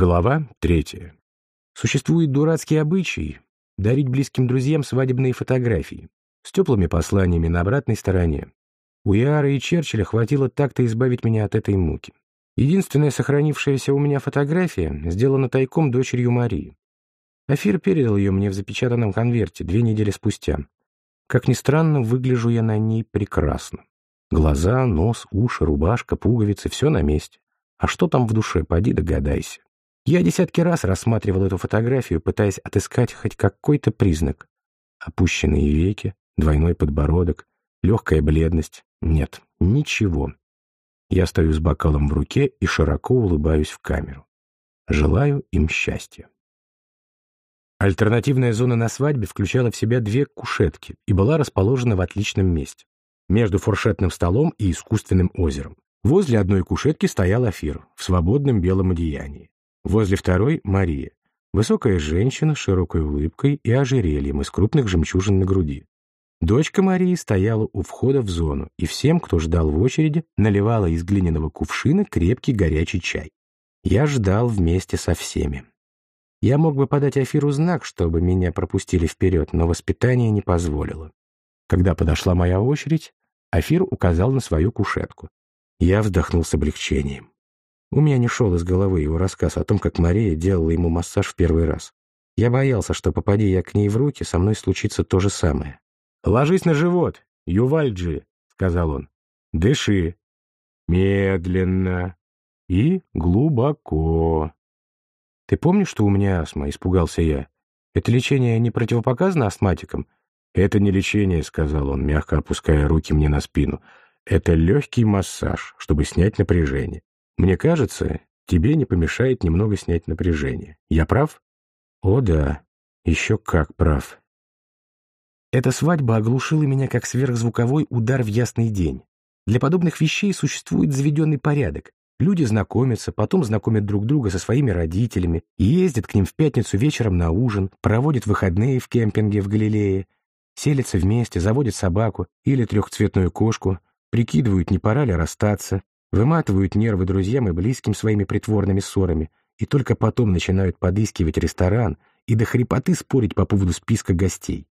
Глава третья. Существует дурацкий обычай дарить близким друзьям свадебные фотографии с теплыми посланиями на обратной стороне. У Иара и Черчилля хватило так-то избавить меня от этой муки. Единственная сохранившаяся у меня фотография сделана тайком дочерью Марии. Афир передал ее мне в запечатанном конверте две недели спустя. Как ни странно, выгляжу я на ней прекрасно. Глаза, нос, уши, рубашка, пуговицы — все на месте. А что там в душе, поди догадайся. Я десятки раз рассматривал эту фотографию, пытаясь отыскать хоть какой-то признак. Опущенные веки, двойной подбородок, легкая бледность. Нет, ничего. Я стою с бокалом в руке и широко улыбаюсь в камеру. Желаю им счастья. Альтернативная зона на свадьбе включала в себя две кушетки и была расположена в отличном месте, между фуршетным столом и искусственным озером. Возле одной кушетки стоял Афир в свободном белом одеянии. Возле второй — Мария. Высокая женщина с широкой улыбкой и ожерельем из крупных жемчужин на груди. Дочка Марии стояла у входа в зону, и всем, кто ждал в очереди, наливала из глиняного кувшина крепкий горячий чай. Я ждал вместе со всеми. Я мог бы подать Афиру знак, чтобы меня пропустили вперед, но воспитание не позволило. Когда подошла моя очередь, Афир указал на свою кушетку. Я вздохнул с облегчением. У меня не шел из головы его рассказ о том, как Мария делала ему массаж в первый раз. Я боялся, что, попади я к ней в руки, со мной случится то же самое. «Ложись на живот, Ювальджи», — сказал он. «Дыши. Медленно. И глубоко». «Ты помнишь, что у меня астма?» — испугался я. «Это лечение не противопоказано астматикам?» «Это не лечение», — сказал он, мягко опуская руки мне на спину. «Это легкий массаж, чтобы снять напряжение. Мне кажется, тебе не помешает немного снять напряжение. Я прав? О да, еще как прав. Эта свадьба оглушила меня как сверхзвуковой удар в ясный день. Для подобных вещей существует заведенный порядок. Люди знакомятся, потом знакомят друг друга со своими родителями, ездят к ним в пятницу вечером на ужин, проводят выходные в кемпинге в Галилее, селятся вместе, заводят собаку или трехцветную кошку, прикидывают, не пора ли расстаться, Выматывают нервы друзьям и близким своими притворными ссорами, и только потом начинают подыскивать ресторан и до хрипоты спорить по поводу списка гостей.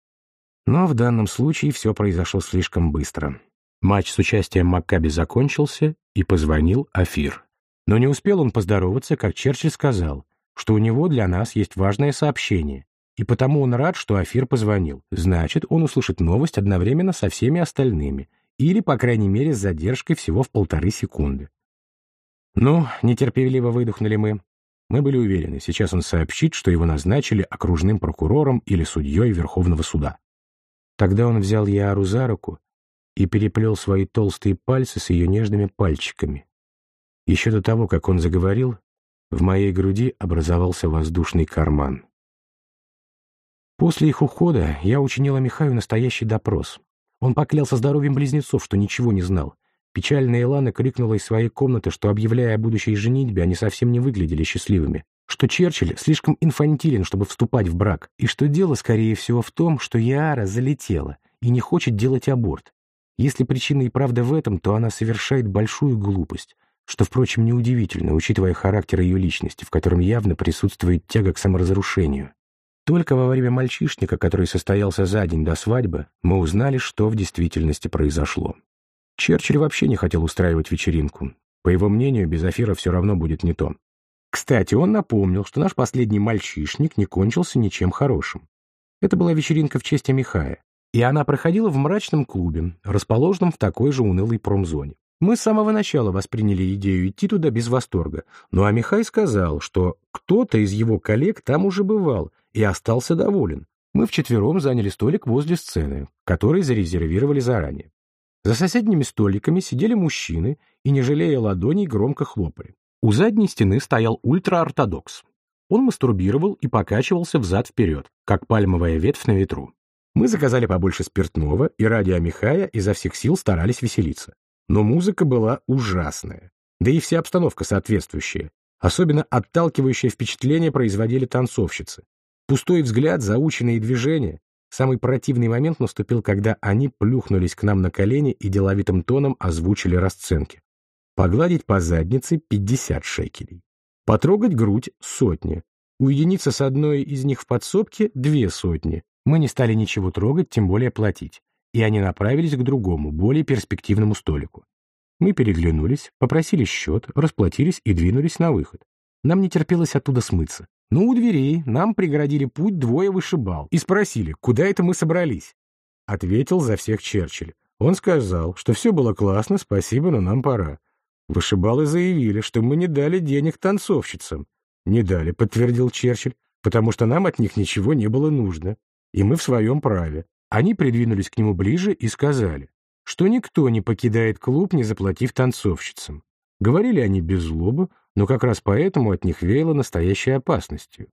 Но в данном случае все произошло слишком быстро. Матч с участием Маккаби закончился, и позвонил Афир. Но не успел он поздороваться, как Черчилль сказал, что у него для нас есть важное сообщение, и потому он рад, что Афир позвонил. Значит, он услышит новость одновременно со всеми остальными, или, по крайней мере, с задержкой всего в полторы секунды. Ну, нетерпеливо выдохнули мы. Мы были уверены, сейчас он сообщит, что его назначили окружным прокурором или судьей Верховного суда. Тогда он взял Яару за руку и переплел свои толстые пальцы с ее нежными пальчиками. Еще до того, как он заговорил, в моей груди образовался воздушный карман. После их ухода я учинила Михаю настоящий допрос. Он поклялся здоровьем близнецов, что ничего не знал. Печальная Илана крикнула из своей комнаты, что, объявляя о будущей женитьбе, они совсем не выглядели счастливыми, что Черчилль слишком инфантилен, чтобы вступать в брак, и что дело, скорее всего, в том, что Яара залетела и не хочет делать аборт. Если причина и правда в этом, то она совершает большую глупость, что, впрочем, неудивительно, учитывая характер ее личности, в котором явно присутствует тяга к саморазрушению. Только во время мальчишника, который состоялся за день до свадьбы, мы узнали, что в действительности произошло. Черчилль вообще не хотел устраивать вечеринку. По его мнению, без Афира все равно будет не то. Кстати, он напомнил, что наш последний мальчишник не кончился ничем хорошим. Это была вечеринка в честь Михая, и она проходила в мрачном клубе, расположенном в такой же унылой промзоне. Мы с самого начала восприняли идею идти туда без восторга, но Амихай сказал, что кто-то из его коллег там уже бывал и остался доволен. Мы вчетвером заняли столик возле сцены, который зарезервировали заранее. За соседними столиками сидели мужчины и, не жалея ладоней, громко хлопали. У задней стены стоял ультраортодокс. Он мастурбировал и покачивался взад-вперед, как пальмовая ветвь на ветру. Мы заказали побольше спиртного, и ради Амихая изо всех сил старались веселиться. Но музыка была ужасная, да и вся обстановка соответствующая. Особенно отталкивающее впечатление производили танцовщицы. Пустой взгляд, заученные движения. Самый противный момент наступил, когда они плюхнулись к нам на колени и деловитым тоном озвучили расценки. Погладить по заднице 50 шекелей. Потрогать грудь — сотни. Уединиться с одной из них в подсобке — две сотни. Мы не стали ничего трогать, тем более платить. И они направились к другому, более перспективному столику. Мы переглянулись, попросили счет, расплатились и двинулись на выход. Нам не терпелось оттуда смыться. Но у дверей нам преградили путь двое вышибал и спросили, куда это мы собрались. Ответил за всех Черчилль. Он сказал, что все было классно, спасибо, но нам пора. Вышибалы заявили, что мы не дали денег танцовщицам. Не дали, подтвердил Черчилль, потому что нам от них ничего не было нужно. И мы в своем праве. Они придвинулись к нему ближе и сказали, что никто не покидает клуб, не заплатив танцовщицам. Говорили они без злобы, но как раз поэтому от них веяло настоящей опасностью.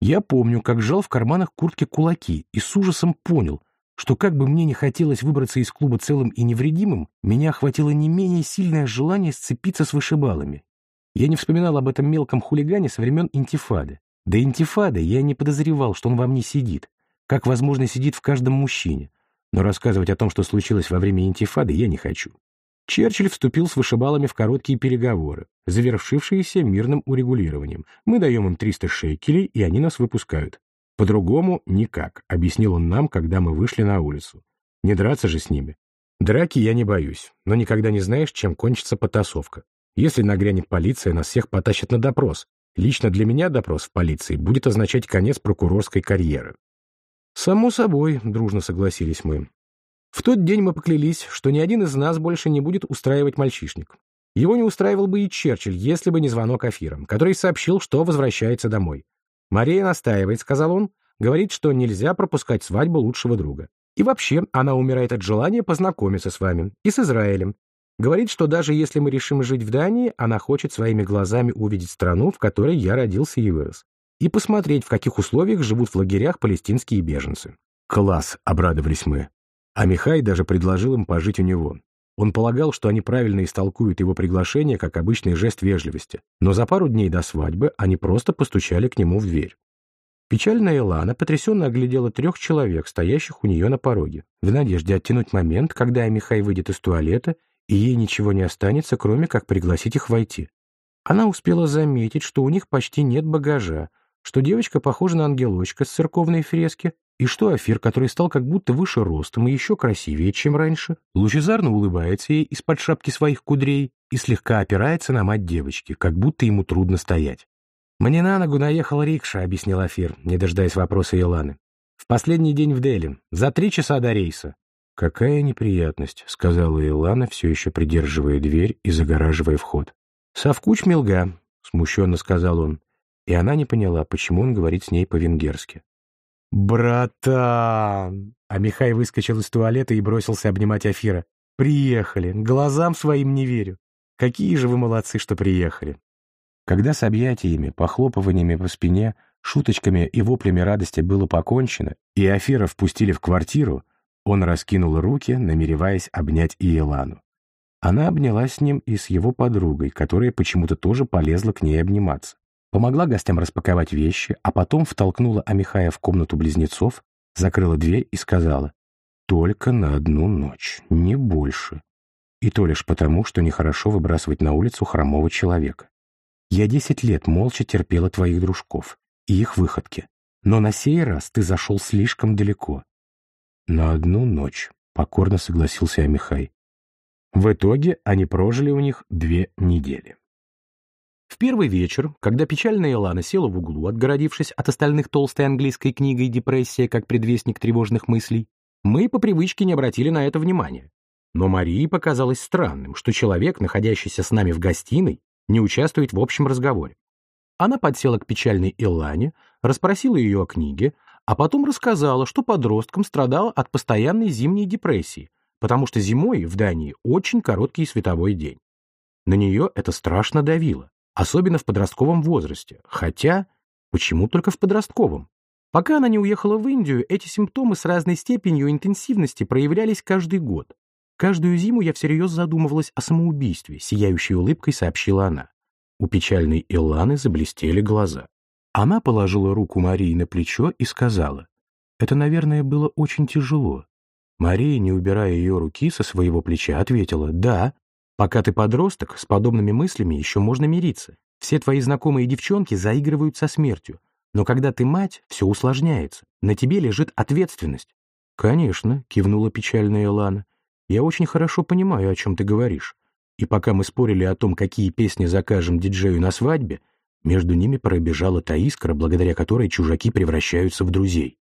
Я помню, как сжал в карманах куртки кулаки и с ужасом понял, что как бы мне не хотелось выбраться из клуба целым и невредимым, меня охватило не менее сильное желание сцепиться с вышибалами. Я не вспоминал об этом мелком хулигане со времен интифады. До интифады я не подозревал, что он во мне сидит, как, возможно, сидит в каждом мужчине. Но рассказывать о том, что случилось во время интифады, я не хочу. Черчилль вступил с вышибалами в короткие переговоры, завершившиеся мирным урегулированием. Мы даем им 300 шекелей, и они нас выпускают. По-другому никак, объяснил он нам, когда мы вышли на улицу. Не драться же с ними. Драки я не боюсь, но никогда не знаешь, чем кончится потасовка. Если нагрянет полиция, нас всех потащат на допрос. Лично для меня допрос в полиции будет означать конец прокурорской карьеры. Само собой, дружно согласились мы. В тот день мы поклялись, что ни один из нас больше не будет устраивать мальчишник. Его не устраивал бы и Черчилль, если бы не звонок Афира, который сообщил, что возвращается домой. «Мария настаивает», — сказал он, говорит, что нельзя пропускать свадьбу лучшего друга. И вообще, она умирает от желания познакомиться с вами и с Израилем. Говорит, что даже если мы решим жить в Дании, она хочет своими глазами увидеть страну, в которой я родился и вырос, и посмотреть, в каких условиях живут в лагерях палестинские беженцы. «Класс!» — обрадовались мы. А Михай даже предложил им пожить у него. Он полагал, что они правильно истолкуют его приглашение как обычный жест вежливости, но за пару дней до свадьбы они просто постучали к нему в дверь. Печальная Элана потрясенно оглядела трех человек, стоящих у нее на пороге, в надежде оттянуть момент, когда Михай выйдет из туалета, и ей ничего не останется, кроме как пригласить их войти. Она успела заметить, что у них почти нет багажа, что девочка похожа на ангелочка с церковной фрески, и что Афир, который стал как будто выше ростом и еще красивее, чем раньше, лучезарно улыбается ей из-под шапки своих кудрей и слегка опирается на мать девочки, как будто ему трудно стоять. «Мне на ногу наехал рикша», — объяснил Афир, не дожидаясь вопроса Иланы. «В последний день в Дели, за три часа до рейса». «Какая неприятность», — сказала Илана, все еще придерживая дверь и загораживая вход. «Совкуч мелга», — смущенно сказал он, и она не поняла, почему он говорит с ней по-венгерски. «Братан!» А Михай выскочил из туалета и бросился обнимать Афира. «Приехали! Глазам своим не верю! Какие же вы молодцы, что приехали!» Когда с объятиями, похлопываниями по спине, шуточками и воплями радости было покончено, и Афира впустили в квартиру, он раскинул руки, намереваясь обнять Иелану. Она обнялась с ним и с его подругой, которая почему-то тоже полезла к ней обниматься помогла гостям распаковать вещи, а потом втолкнула Амихая в комнату близнецов, закрыла дверь и сказала «Только на одну ночь, не больше». И то лишь потому, что нехорошо выбрасывать на улицу хромого человека. Я десять лет молча терпела твоих дружков и их выходки, но на сей раз ты зашел слишком далеко. На одну ночь, покорно согласился Амихай. В итоге они прожили у них две недели. В первый вечер, когда печальная Илана села в углу, отгородившись от остальных толстой английской книгой «Депрессия» как предвестник тревожных мыслей, мы по привычке не обратили на это внимания. Но Марии показалось странным, что человек, находящийся с нами в гостиной, не участвует в общем разговоре. Она подсела к печальной Илане, расспросила ее о книге, а потом рассказала, что подростком страдала от постоянной зимней депрессии, потому что зимой в Дании очень короткий световой день. На нее это страшно давило особенно в подростковом возрасте, хотя почему только в подростковом? Пока она не уехала в Индию, эти симптомы с разной степенью интенсивности проявлялись каждый год. Каждую зиму я всерьез задумывалась о самоубийстве, сияющей улыбкой сообщила она. У печальной Иланы заблестели глаза. Она положила руку Марии на плечо и сказала, «Это, наверное, было очень тяжело». Мария, не убирая ее руки со своего плеча, ответила, «Да, Пока ты подросток, с подобными мыслями еще можно мириться. Все твои знакомые девчонки заигрывают со смертью. Но когда ты мать, все усложняется. На тебе лежит ответственность. «Конечно», — кивнула печальная Лана. «Я очень хорошо понимаю, о чем ты говоришь. И пока мы спорили о том, какие песни закажем диджею на свадьбе, между ними пробежала та искра, благодаря которой чужаки превращаются в друзей.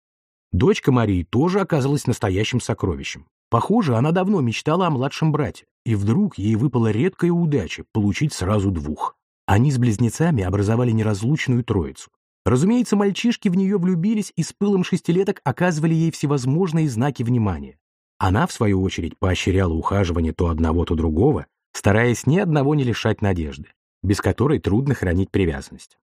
Дочка Марии тоже оказалась настоящим сокровищем. Похоже, она давно мечтала о младшем брате, и вдруг ей выпала редкая удача получить сразу двух. Они с близнецами образовали неразлучную троицу. Разумеется, мальчишки в нее влюбились и с пылом шестилеток оказывали ей всевозможные знаки внимания. Она, в свою очередь, поощряла ухаживание то одного, то другого, стараясь ни одного не лишать надежды, без которой трудно хранить привязанность.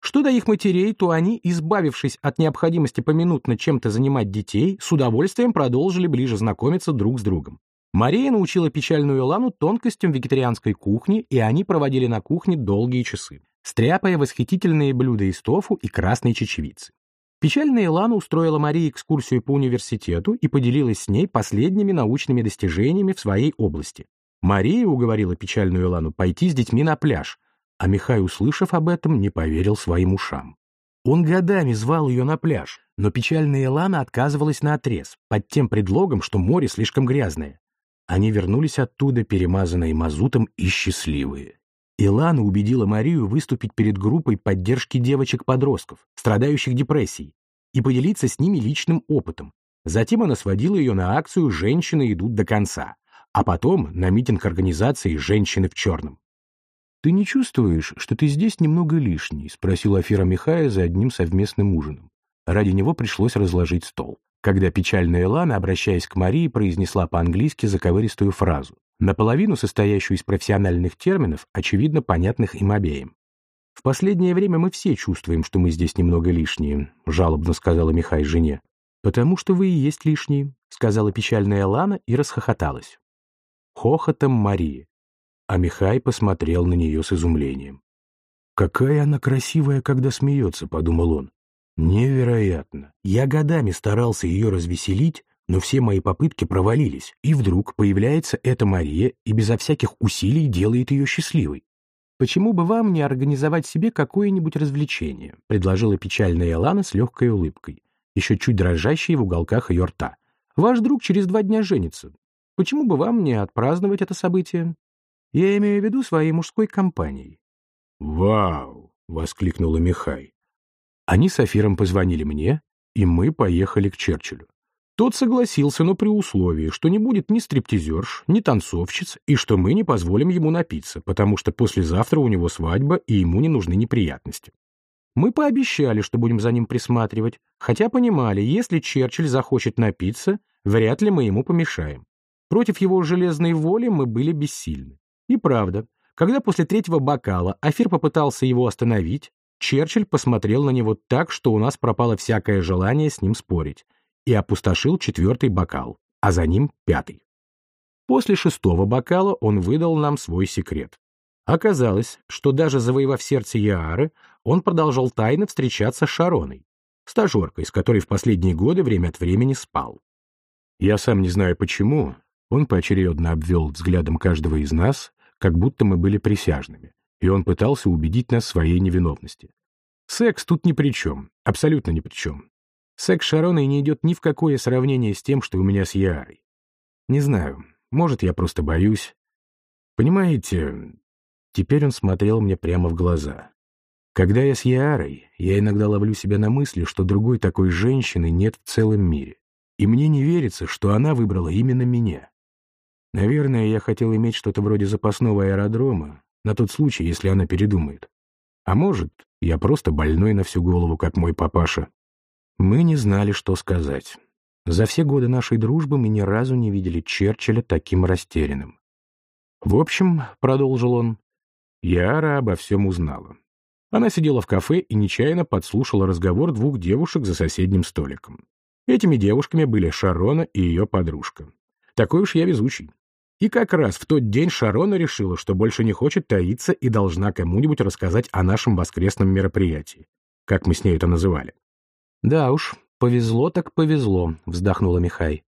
Что до их матерей, то они, избавившись от необходимости поминутно чем-то занимать детей, с удовольствием продолжили ближе знакомиться друг с другом. Мария научила печальную Лану тонкостям вегетарианской кухни, и они проводили на кухне долгие часы стряпая восхитительные блюда из тофу и красной чечевицы. Печальная Илана устроила Марии экскурсию по университету и поделилась с ней последними научными достижениями в своей области. Мария уговорила печальную Илану пойти с детьми на пляж, а Михай, услышав об этом, не поверил своим ушам. Он годами звал ее на пляж, но печальная Илана отказывалась на отрез, под тем предлогом, что море слишком грязное. Они вернулись оттуда, перемазанные мазутом и счастливые. Илана убедила Марию выступить перед группой поддержки девочек-подростков, страдающих депрессией, и поделиться с ними личным опытом. Затем она сводила ее на акцию «Женщины идут до конца», а потом на митинг организации «Женщины в черном». «Ты не чувствуешь, что ты здесь немного лишний?» — спросила Афира Михая за одним совместным ужином. Ради него пришлось разложить стол. Когда печальная Лана, обращаясь к Марии, произнесла по-английски заковыристую фразу наполовину состоящую из профессиональных терминов, очевидно понятных им обеим. «В последнее время мы все чувствуем, что мы здесь немного лишние», — жалобно сказала Михай жене. «Потому что вы и есть лишние», — сказала печальная Лана и расхохоталась. Хохотом Марии. А Михай посмотрел на нее с изумлением. «Какая она красивая, когда смеется», — подумал он. «Невероятно! Я годами старался ее развеселить, но все мои попытки провалились, и вдруг появляется эта Мария и безо всяких усилий делает ее счастливой. «Почему бы вам не организовать себе какое-нибудь развлечение?» — предложила печальная Элана с легкой улыбкой, еще чуть дрожащей в уголках ее рта. «Ваш друг через два дня женится. Почему бы вам не отпраздновать это событие? Я имею в виду своей мужской компанией». «Вау!» — воскликнула Михай. Они с Афиром позвонили мне, и мы поехали к Черчиллю. Тот согласился, но при условии, что не будет ни стриптизерш, ни танцовщиц, и что мы не позволим ему напиться, потому что послезавтра у него свадьба, и ему не нужны неприятности. Мы пообещали, что будем за ним присматривать, хотя понимали, если Черчилль захочет напиться, вряд ли мы ему помешаем. Против его железной воли мы были бессильны. И правда, когда после третьего бокала Афир попытался его остановить, Черчилль посмотрел на него так, что у нас пропало всякое желание с ним спорить, и опустошил четвертый бокал, а за ним пятый. После шестого бокала он выдал нам свой секрет. Оказалось, что даже завоевав сердце Яары, он продолжал тайно встречаться с Шароной, стажеркой, с которой в последние годы время от времени спал. Я сам не знаю почему, он поочередно обвел взглядом каждого из нас, как будто мы были присяжными, и он пытался убедить нас в своей невиновности. Секс тут ни при чем, абсолютно ни при чем. Секс Шароной не идет ни в какое сравнение с тем, что у меня с Ярой. Не знаю, может, я просто боюсь. Понимаете, теперь он смотрел мне прямо в глаза. Когда я с Ярой, я иногда ловлю себя на мысли, что другой такой женщины нет в целом мире. И мне не верится, что она выбрала именно меня. Наверное, я хотел иметь что-то вроде запасного аэродрома, на тот случай, если она передумает. А может, я просто больной на всю голову, как мой папаша. Мы не знали, что сказать. За все годы нашей дружбы мы ни разу не видели Черчилля таким растерянным. «В общем», — продолжил он, — Яра обо всем узнала. Она сидела в кафе и нечаянно подслушала разговор двух девушек за соседним столиком. Этими девушками были Шарона и ее подружка. Такой уж я везучий. И как раз в тот день Шарона решила, что больше не хочет таиться и должна кому-нибудь рассказать о нашем воскресном мероприятии, как мы с ней это называли. «Да уж, повезло так повезло», — вздохнула Михай.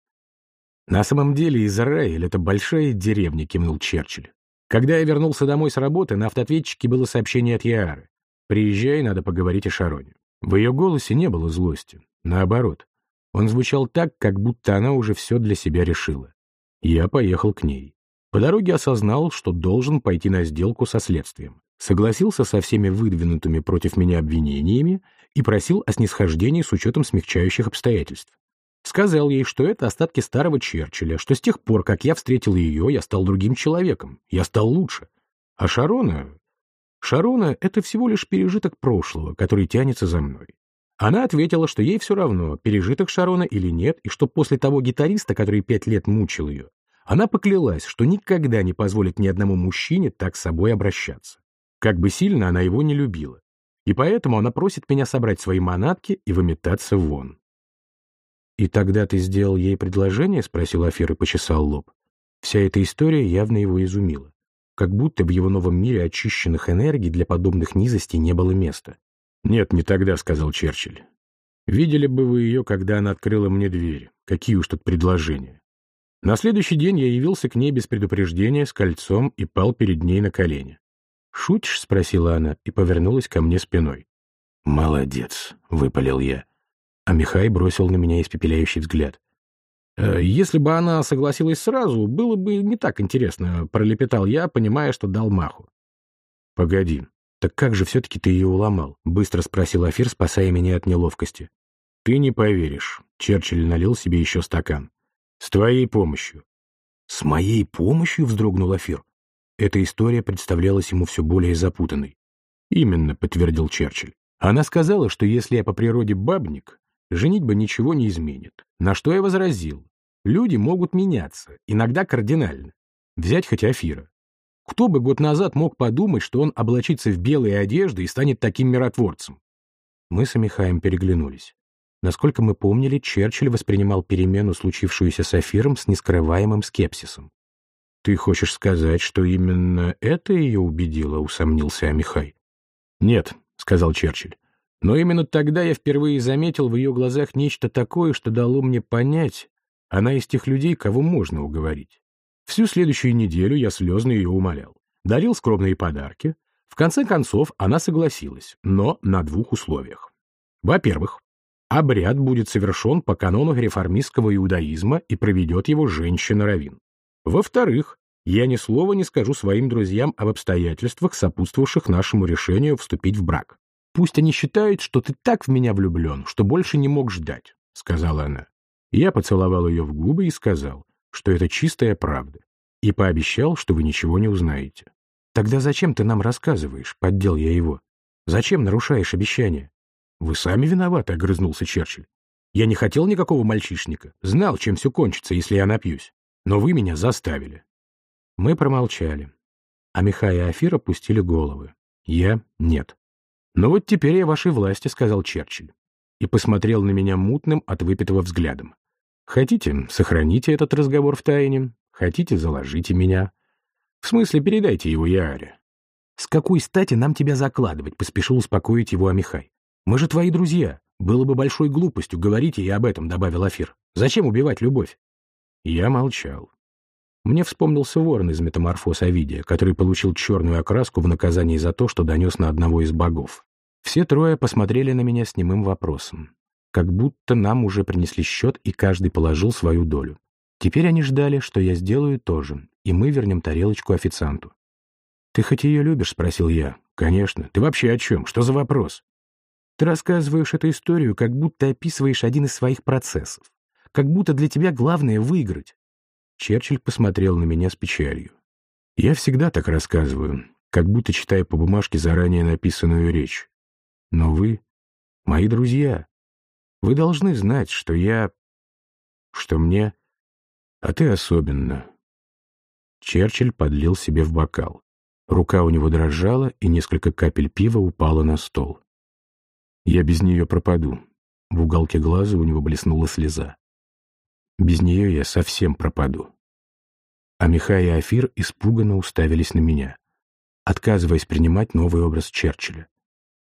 «На самом деле Израиль — это большая деревня», — кивнул Черчилль. Когда я вернулся домой с работы, на автоответчике было сообщение от Яары. «Приезжай, надо поговорить о Шароне». В ее голосе не было злости. Наоборот. Он звучал так, как будто она уже все для себя решила. Я поехал к ней. По дороге осознал, что должен пойти на сделку со следствием. Согласился со всеми выдвинутыми против меня обвинениями и просил о снисхождении с учетом смягчающих обстоятельств. Сказал ей, что это остатки старого Черчилля, что с тех пор, как я встретил ее, я стал другим человеком, я стал лучше. А Шарона... Шарона — это всего лишь пережиток прошлого, который тянется за мной. Она ответила, что ей все равно, пережиток Шарона или нет, и что после того гитариста, который пять лет мучил ее, она поклялась, что никогда не позволит ни одному мужчине так с собой обращаться. Как бы сильно она его не любила. И поэтому она просит меня собрать свои манатки и выметаться вон. «И тогда ты сделал ей предложение?» — спросил Афир и почесал лоб. Вся эта история явно его изумила. Как будто в его новом мире очищенных энергий для подобных низостей не было места. «Нет, не тогда», — сказал Черчилль. «Видели бы вы ее, когда она открыла мне дверь. Какие уж тут предложения». На следующий день я явился к ней без предупреждения, с кольцом и пал перед ней на колени. «Шутишь?» — спросила она и повернулась ко мне спиной. «Молодец», — выпалил я а Михай бросил на меня испепеляющий взгляд. «Э, «Если бы она согласилась сразу, было бы не так интересно», — пролепетал я, понимая, что дал маху. «Погоди, так как же все-таки ты ее уломал?» — быстро спросил Афир, спасая меня от неловкости. «Ты не поверишь», — Черчилль налил себе еще стакан. «С твоей помощью». «С моей помощью?» — вздрогнул Афир. Эта история представлялась ему все более запутанной. «Именно», — подтвердил Черчилль. «Она сказала, что если я по природе бабник, женитьба ничего не изменит. На что я возразил. Люди могут меняться, иногда кардинально. Взять хоть Афира. Кто бы год назад мог подумать, что он облачится в белые одежды и станет таким миротворцем? Мы с Михаем переглянулись. Насколько мы помнили, Черчилль воспринимал перемену, случившуюся с Афиром, с нескрываемым скепсисом. «Ты хочешь сказать, что именно это ее убедило?» — усомнился Михай. «Нет», — сказал Черчилль. Но именно тогда я впервые заметил в ее глазах нечто такое, что дало мне понять, она из тех людей, кого можно уговорить. Всю следующую неделю я слезно ее умолял. Дарил скромные подарки. В конце концов, она согласилась, но на двух условиях. Во-первых, обряд будет совершен по канону реформистского иудаизма и проведет его женщина-равин. Во-вторых, я ни слова не скажу своим друзьям об обстоятельствах, сопутствовавших нашему решению вступить в брак. Пусть они считают, что ты так в меня влюблен, что больше не мог ждать», — сказала она. Я поцеловал ее в губы и сказал, что это чистая правда, и пообещал, что вы ничего не узнаете. «Тогда зачем ты нам рассказываешь?» — поддел я его. «Зачем нарушаешь обещание?» «Вы сами виноваты», — огрызнулся Черчилль. «Я не хотел никакого мальчишника, знал, чем все кончится, если я напьюсь. Но вы меня заставили». Мы промолчали. А Михай и Афир опустили головы. Я — нет. «Ну вот теперь я вашей власти», — сказал Черчилль. И посмотрел на меня мутным от выпитого взглядом. «Хотите, сохраните этот разговор в тайне. Хотите, заложите меня. В смысле, передайте его Яаре». «С какой стати нам тебя закладывать?» — поспешил успокоить его Амихай. «Мы же твои друзья. Было бы большой глупостью говорить ей об этом», — добавил Афир. «Зачем убивать любовь?» Я молчал. Мне вспомнился ворон из метаморфоз Овидия, который получил черную окраску в наказании за то, что донес на одного из богов. Все трое посмотрели на меня с немым вопросом. Как будто нам уже принесли счет, и каждый положил свою долю. Теперь они ждали, что я сделаю то же, и мы вернем тарелочку официанту. «Ты хоть ее любишь?» — спросил я. «Конечно. Ты вообще о чем? Что за вопрос?» «Ты рассказываешь эту историю, как будто описываешь один из своих процессов. Как будто для тебя главное — выиграть. Черчилль посмотрел на меня с печалью. «Я всегда так рассказываю, как будто читаю по бумажке заранее написанную речь. Но вы — мои друзья. Вы должны знать, что я... что мне... А ты особенно». Черчилль подлил себе в бокал. Рука у него дрожала, и несколько капель пива упало на стол. «Я без нее пропаду». В уголке глаза у него блеснула слеза. Без нее я совсем пропаду. А Михай и Афир испуганно уставились на меня, отказываясь принимать новый образ Черчилля.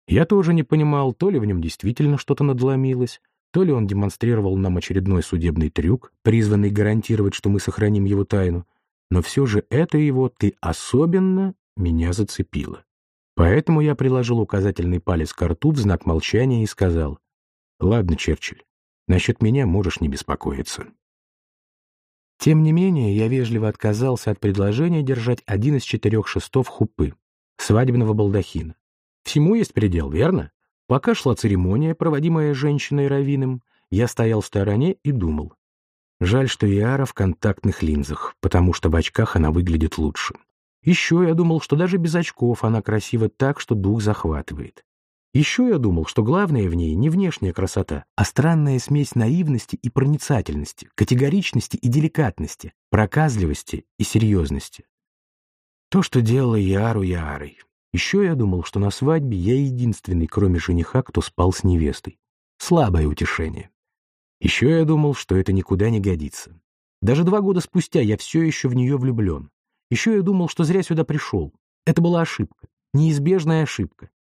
Я тоже не понимал, то ли в нем действительно что-то надломилось, то ли он демонстрировал нам очередной судебный трюк, призванный гарантировать, что мы сохраним его тайну. но все же это его «ты особенно» меня зацепило. Поэтому я приложил указательный палец к рту в знак молчания и сказал, «Ладно, Черчилль, насчет меня можешь не беспокоиться». Тем не менее, я вежливо отказался от предложения держать один из четырех шестов хупы, свадебного балдахина. Всему есть предел, верно? Пока шла церемония, проводимая женщиной раввином, я стоял в стороне и думал. Жаль, что Яра в контактных линзах, потому что в очках она выглядит лучше. Еще я думал, что даже без очков она красива так, что дух захватывает. Еще я думал, что главное в ней не внешняя красота, а странная смесь наивности и проницательности, категоричности и деликатности, проказливости и серьезности. То, что делала Яру Ярой. Еще я думал, что на свадьбе я единственный, кроме жениха, кто спал с невестой. Слабое утешение. Еще я думал, что это никуда не годится. Даже два года спустя я все еще в нее влюблен. Еще я думал, что зря сюда пришел. Это была ошибка, неизбежная ошибка.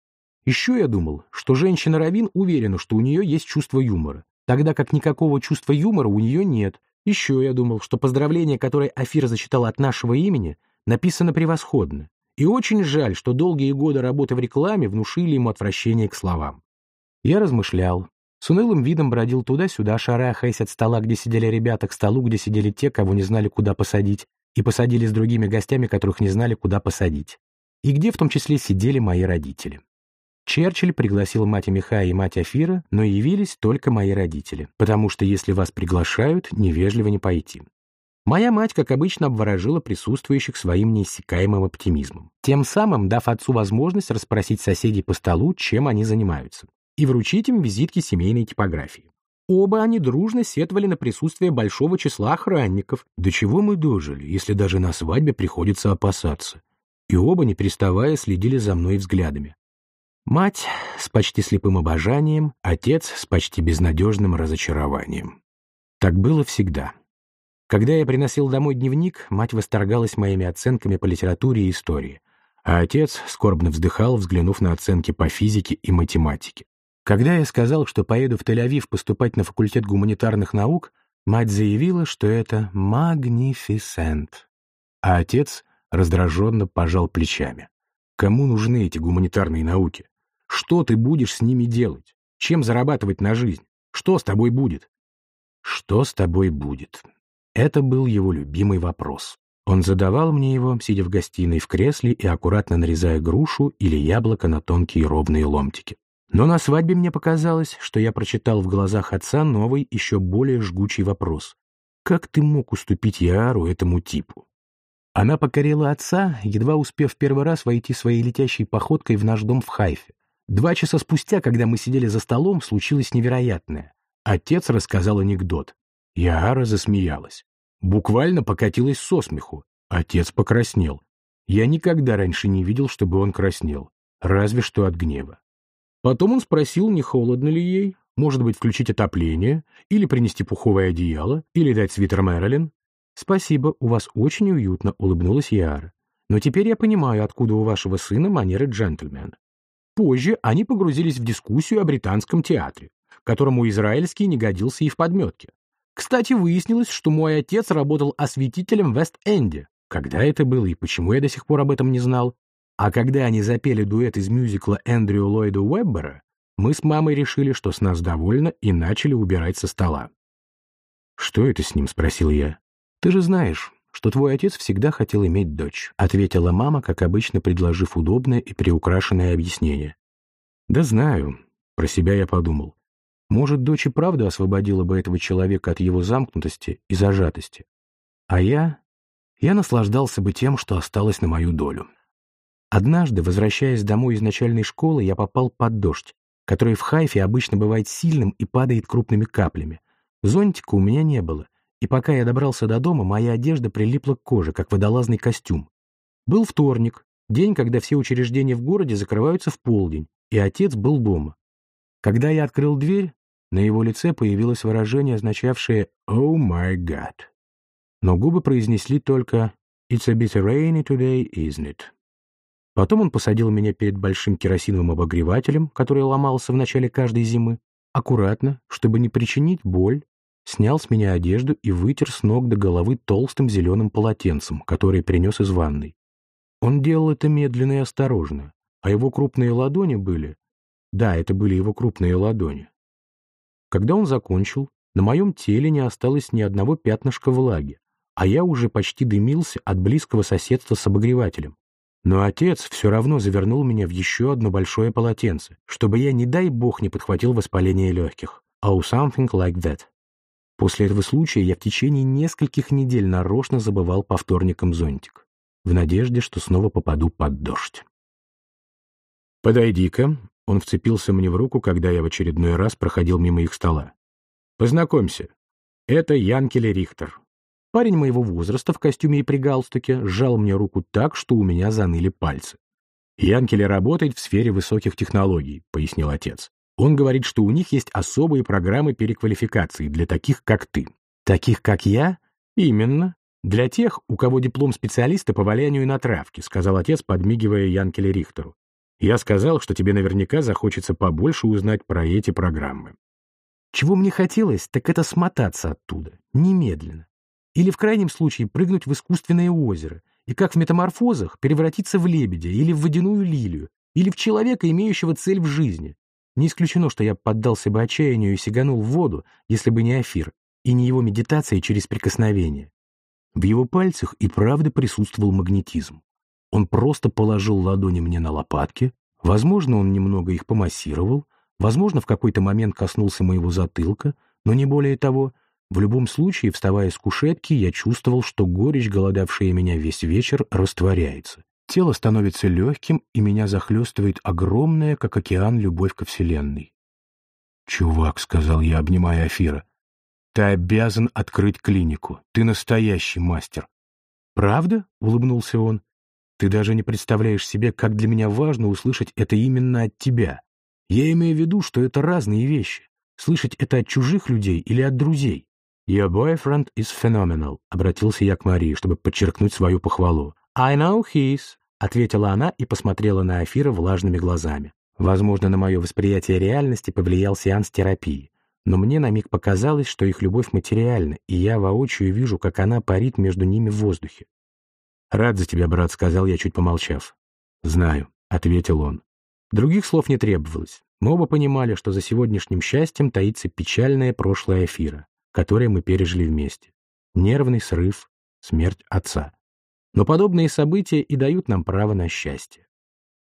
Еще я думал, что женщина Равин уверена, что у нее есть чувство юмора, тогда как никакого чувства юмора у нее нет. Еще я думал, что поздравление, которое Афир зачитал от нашего имени, написано превосходно. И очень жаль, что долгие годы работы в рекламе внушили ему отвращение к словам. Я размышлял, с унылым видом бродил туда-сюда, шарахаясь от стола, где сидели ребята, к столу, где сидели те, кого не знали, куда посадить, и посадили с другими гостями, которых не знали, куда посадить, и где в том числе сидели мои родители. Черчилль пригласил мать Михая и мать Афира, но явились только мои родители, потому что если вас приглашают, невежливо не пойти. Моя мать, как обычно, обворожила присутствующих своим неиссякаемым оптимизмом, тем самым дав отцу возможность расспросить соседей по столу, чем они занимаются, и вручить им визитки семейной типографии. Оба они дружно сетовали на присутствие большого числа охранников. До чего мы дожили, если даже на свадьбе приходится опасаться? И оба, не переставая, следили за мной взглядами. Мать с почти слепым обожанием, отец с почти безнадежным разочарованием. Так было всегда. Когда я приносил домой дневник, мать восторгалась моими оценками по литературе и истории, а отец скорбно вздыхал, взглянув на оценки по физике и математике. Когда я сказал, что поеду в Тель-Авив поступать на факультет гуманитарных наук, мать заявила, что это магнифисент. А отец раздраженно пожал плечами. Кому нужны эти гуманитарные науки? Что ты будешь с ними делать? Чем зарабатывать на жизнь? Что с тобой будет? Что с тобой будет? Это был его любимый вопрос. Он задавал мне его, сидя в гостиной в кресле и аккуратно нарезая грушу или яблоко на тонкие ровные ломтики. Но на свадьбе мне показалось, что я прочитал в глазах отца новый, еще более жгучий вопрос. «Как ты мог уступить Яару этому типу?» Она покорила отца, едва успев первый раз войти своей летящей походкой в наш дом в Хайфе. Два часа спустя, когда мы сидели за столом, случилось невероятное. Отец рассказал анекдот. Яара засмеялась. Буквально покатилась со смеху. Отец покраснел. Я никогда раньше не видел, чтобы он краснел. Разве что от гнева. Потом он спросил, не холодно ли ей, может быть, включить отопление, или принести пуховое одеяло, или дать свитер Мэрилин. «Спасибо, у вас очень уютно», — улыбнулась Яра. «Но теперь я понимаю, откуда у вашего сына манеры джентльмена». Позже они погрузились в дискуссию о британском театре, которому израильский не годился и в подметке. Кстати, выяснилось, что мой отец работал осветителем в Вест-Энде. Когда это было и почему я до сих пор об этом не знал, а когда они запели дуэт из мюзикла Эндрю Ллойда Уэббера, мы с мамой решили, что с нас довольно, и начали убирать со стола. «Что это с ним?» — спросил я. «Ты же знаешь, что твой отец всегда хотел иметь дочь», — ответила мама, как обычно предложив удобное и приукрашенное объяснение. «Да знаю», — про себя я подумал. «Может, дочь и правда освободила бы этого человека от его замкнутости и зажатости. А я... я наслаждался бы тем, что осталось на мою долю». Однажды, возвращаясь домой из начальной школы, я попал под дождь, который в Хайфе обычно бывает сильным и падает крупными каплями. Зонтика у меня не было, и пока я добрался до дома, моя одежда прилипла к коже, как водолазный костюм. Был вторник, день, когда все учреждения в городе закрываются в полдень, и отец был дома. Когда я открыл дверь, на его лице появилось выражение, означавшее «Oh my God». Но губы произнесли только «It's a bit rainy today, isn't it?» Потом он посадил меня перед большим керосиновым обогревателем, который ломался в начале каждой зимы, аккуратно, чтобы не причинить боль, снял с меня одежду и вытер с ног до головы толстым зеленым полотенцем, которое принес из ванной. Он делал это медленно и осторожно, а его крупные ладони были... Да, это были его крупные ладони. Когда он закончил, на моем теле не осталось ни одного пятнышка влаги, а я уже почти дымился от близкого соседства с обогревателем. Но отец все равно завернул меня в еще одно большое полотенце, чтобы я, не дай бог, не подхватил воспаление легких. Oh, something like that. После этого случая я в течение нескольких недель нарочно забывал по вторникам зонтик, в надежде, что снова попаду под дождь. «Подойди-ка», — он вцепился мне в руку, когда я в очередной раз проходил мимо их стола. «Познакомься, это Янкеле Рихтер». Парень моего возраста в костюме и при галстуке сжал мне руку так, что у меня заныли пальцы. «Янкеле работает в сфере высоких технологий», — пояснил отец. Он говорит, что у них есть особые программы переквалификации для таких, как ты. Таких, как я? Именно. Для тех, у кого диплом специалиста по валянию на травке, сказал отец, подмигивая Янкеле Рихтеру. Я сказал, что тебе наверняка захочется побольше узнать про эти программы. Чего мне хотелось, так это смотаться оттуда, немедленно. Или в крайнем случае прыгнуть в искусственное озеро, и как в метаморфозах превратиться в лебедя или в водяную лилию, или в человека, имеющего цель в жизни, не исключено, что я поддался бы отчаянию и сиганул в воду, если бы не Афир, и не его медитация через прикосновение. В его пальцах и правда присутствовал магнетизм. Он просто положил ладони мне на лопатки, возможно, он немного их помассировал, возможно, в какой-то момент коснулся моего затылка, но не более того. В любом случае, вставая с кушетки, я чувствовал, что горечь, голодавшая меня весь вечер, растворяется. Тело становится легким, и меня захлестывает огромная, как океан, любовь ко Вселенной. «Чувак», — сказал я, обнимая Афира, — «ты обязан открыть клинику. Ты настоящий мастер». «Правда?» — улыбнулся он. «Ты даже не представляешь себе, как для меня важно услышать это именно от тебя. Я имею в виду, что это разные вещи. Слышать это от чужих людей или от друзей». «Your boyfriend is phenomenal», — обратился я к Марии, чтобы подчеркнуть свою похвалу. «I know his», — ответила она и посмотрела на Афира влажными глазами. Возможно, на мое восприятие реальности повлиял сеанс терапии, но мне на миг показалось, что их любовь материальна, и я воочию вижу, как она парит между ними в воздухе. «Рад за тебя, брат», — сказал я, чуть помолчав. «Знаю», — ответил он. Других слов не требовалось. Мы оба понимали, что за сегодняшним счастьем таится печальное прошлое Эфира, которое мы пережили вместе. Нервный срыв, смерть отца. Но подобные события и дают нам право на счастье.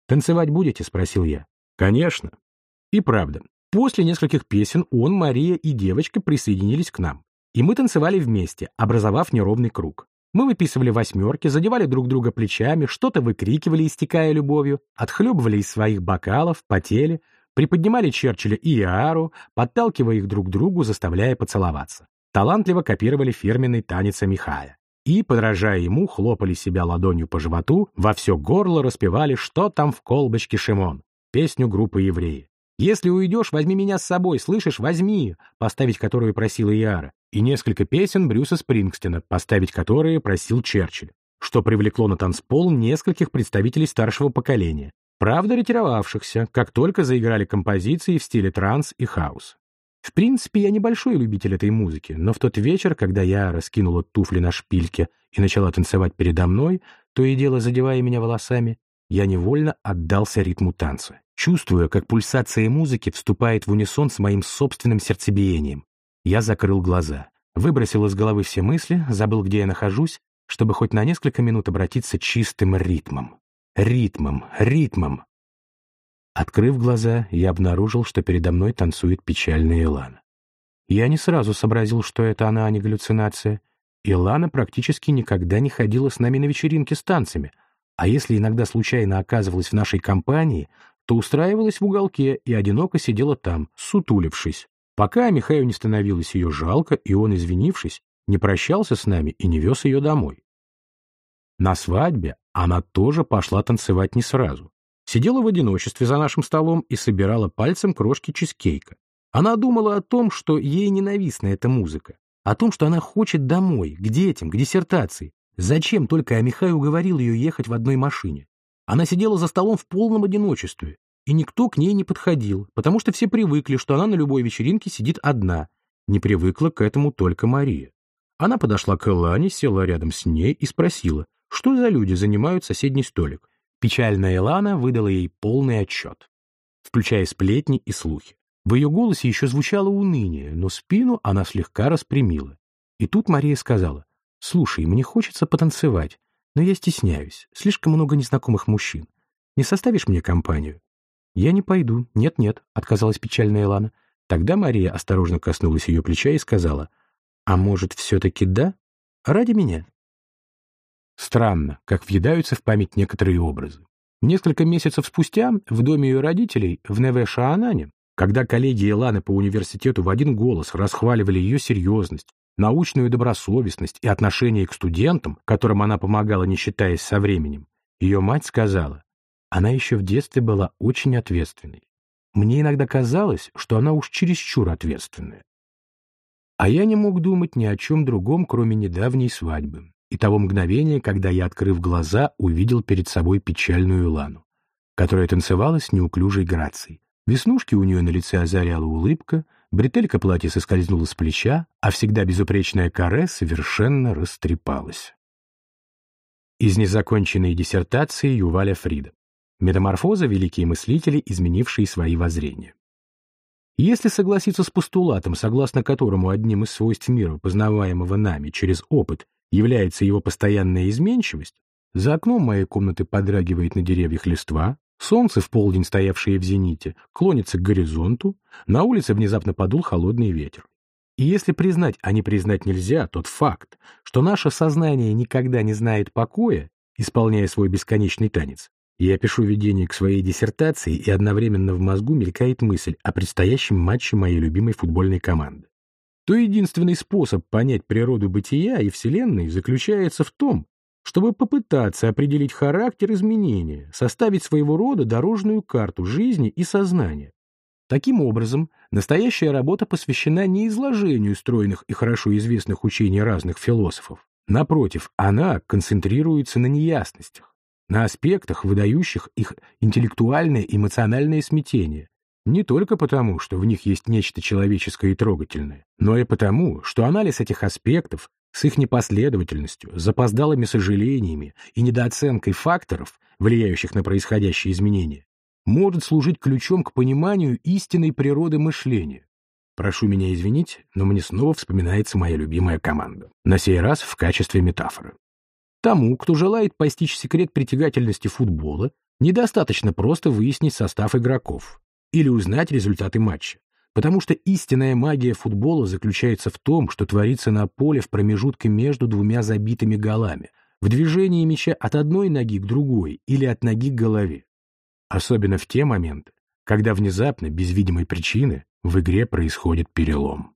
«Танцевать будете?» — спросил я. «Конечно». И правда, после нескольких песен он, Мария и девочка присоединились к нам. И мы танцевали вместе, образовав неровный круг. Мы выписывали восьмерки, задевали друг друга плечами, что-то выкрикивали, истекая любовью, отхлебывали из своих бокалов, потели, приподнимали Черчилля и Иару, подталкивая их друг к другу, заставляя поцеловаться. Талантливо копировали фирменный танец Михая и, подражая ему, хлопали себя ладонью по животу, во все горло распевали «Что там в колбочке, Шимон?» песню группы «Евреи». «Если уйдешь, возьми меня с собой, слышишь, возьми», поставить которую просила Иара, и несколько песен Брюса Спрингстина, поставить которые просил Черчилль, что привлекло на танцпол нескольких представителей старшего поколения, правда ретировавшихся, как только заиграли композиции в стиле транс и хаус. В принципе, я небольшой любитель этой музыки, но в тот вечер, когда я раскинула туфли на шпильке и начала танцевать передо мной, то и дело задевая меня волосами, я невольно отдался ритму танца, чувствуя, как пульсация музыки вступает в унисон с моим собственным сердцебиением. Я закрыл глаза, выбросил из головы все мысли, забыл, где я нахожусь, чтобы хоть на несколько минут обратиться чистым ритмом. Ритмом, ритмом, Открыв глаза, я обнаружил, что передо мной танцует печальная Илана. Я не сразу сообразил, что это она, а не галлюцинация. Илана практически никогда не ходила с нами на вечеринки с танцами, а если иногда случайно оказывалась в нашей компании, то устраивалась в уголке и одиноко сидела там, сутулившись, пока Михаю не становилось ее жалко, и он, извинившись, не прощался с нами и не вез ее домой. На свадьбе она тоже пошла танцевать не сразу сидела в одиночестве за нашим столом и собирала пальцем крошки чизкейка. Она думала о том, что ей ненавистна эта музыка, о том, что она хочет домой, к детям, к диссертации. Зачем только Амихай уговорил ее ехать в одной машине? Она сидела за столом в полном одиночестве, и никто к ней не подходил, потому что все привыкли, что она на любой вечеринке сидит одна. не привыкла к этому только Мария. Она подошла к Элане, села рядом с ней и спросила, что за люди занимают соседний столик. Печальная Элана выдала ей полный отчет, включая сплетни и слухи. В ее голосе еще звучало уныние, но спину она слегка распрямила. И тут Мария сказала, «Слушай, мне хочется потанцевать, но я стесняюсь, слишком много незнакомых мужчин. Не составишь мне компанию?» «Я не пойду, нет-нет», — отказалась печальная Элана. Тогда Мария осторожно коснулась ее плеча и сказала, «А может, все-таки да? Ради меня?» Странно, как въедаются в память некоторые образы. Несколько месяцев спустя в доме ее родителей в Неве-Шаанане, когда коллеги Эланы по университету в один голос расхваливали ее серьезность, научную добросовестность и отношение к студентам, которым она помогала, не считаясь со временем, ее мать сказала, она еще в детстве была очень ответственной. Мне иногда казалось, что она уж чересчур ответственная. А я не мог думать ни о чем другом, кроме недавней свадьбы и того мгновения, когда я, открыв глаза, увидел перед собой печальную Лану, которая танцевала с неуклюжей грацией. Веснушки у нее на лице озаряла улыбка, бретелька платья соскользнула с плеча, а всегда безупречная каре совершенно растрепалась. Из незаконченной диссертации Юваля Фрида. Метаморфоза — великие мыслители, изменившие свои воззрения. Если согласиться с постулатом, согласно которому одним из свойств мира, познаваемого нами через опыт, является его постоянная изменчивость, за окном моей комнаты подрагивает на деревьях листва, солнце в полдень, стоявшее в зените, клонится к горизонту, на улице внезапно подул холодный ветер. И если признать, а не признать нельзя, тот факт, что наше сознание никогда не знает покоя, исполняя свой бесконечный танец, я пишу введение к своей диссертации, и одновременно в мозгу мелькает мысль о предстоящем матче моей любимой футбольной команды. То единственный способ понять природу бытия и Вселенной заключается в том, чтобы попытаться определить характер изменения, составить своего рода дорожную карту жизни и сознания. Таким образом, настоящая работа посвящена не изложению стройных и хорошо известных учений разных философов. Напротив, она концентрируется на неясностях, на аспектах, выдающих их интеллектуальное и эмоциональное смятение, не только потому, что в них есть нечто человеческое и трогательное, но и потому, что анализ этих аспектов с их непоследовательностью, запоздалыми сожалениями и недооценкой факторов, влияющих на происходящие изменения, может служить ключом к пониманию истинной природы мышления. Прошу меня извинить, но мне снова вспоминается моя любимая команда, на сей раз в качестве метафоры. Тому, кто желает постичь секрет притягательности футбола, недостаточно просто выяснить состав игроков или узнать результаты матча, потому что истинная магия футбола заключается в том, что творится на поле в промежутке между двумя забитыми голами, в движении мяча от одной ноги к другой или от ноги к голове. Особенно в те моменты, когда внезапно, без видимой причины, в игре происходит перелом.